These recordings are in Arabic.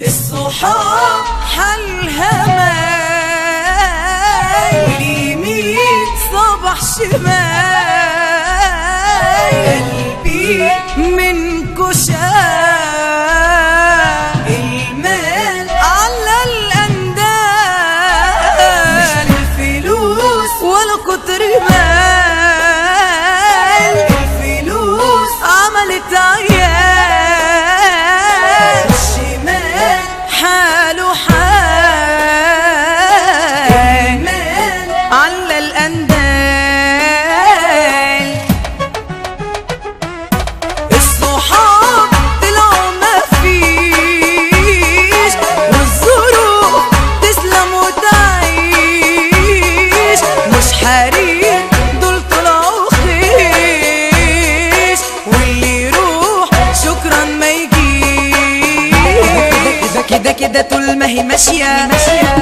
الصحاح مالي يمين صبح شمال. كده كده طول ما هي ماشية.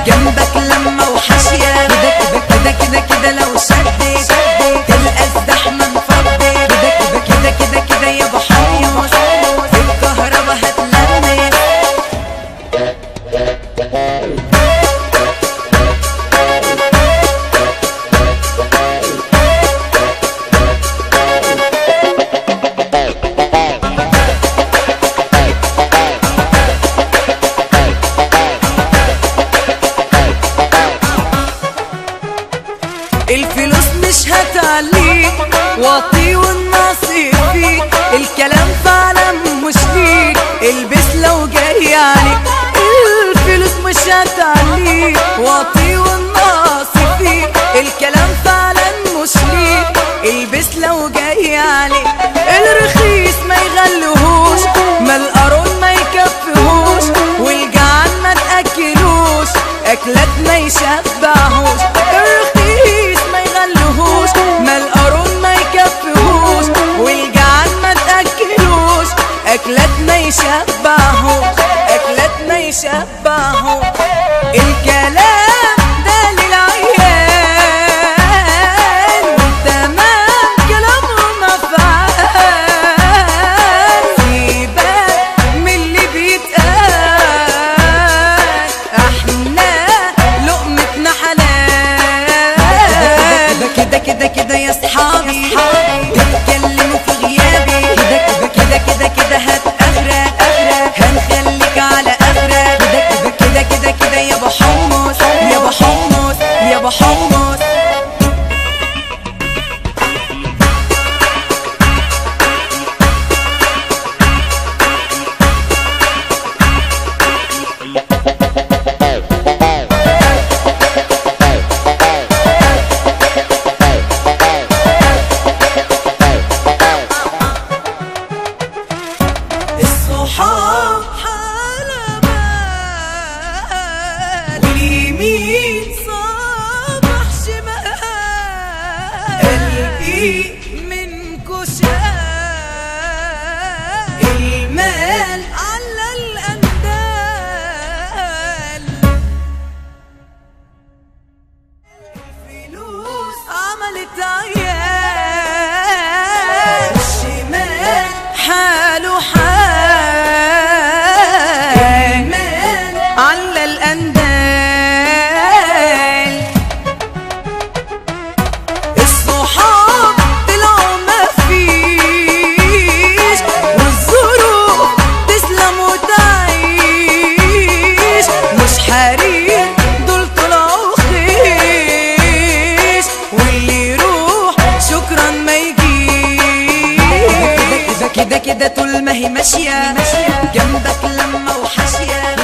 جنبك لما وحاشية كده كده كده كده لو شدت الكلام ده للعيال والتمام كلامه مفعال سيبك من اللي بيتقال إحنا لقمتنا حلال. كده كده كده يا صحابي دول طلعوا خيش واللي يروح شكرا ما يجيش. كده كده طول ما هي ماشية جنبك لما وحشية.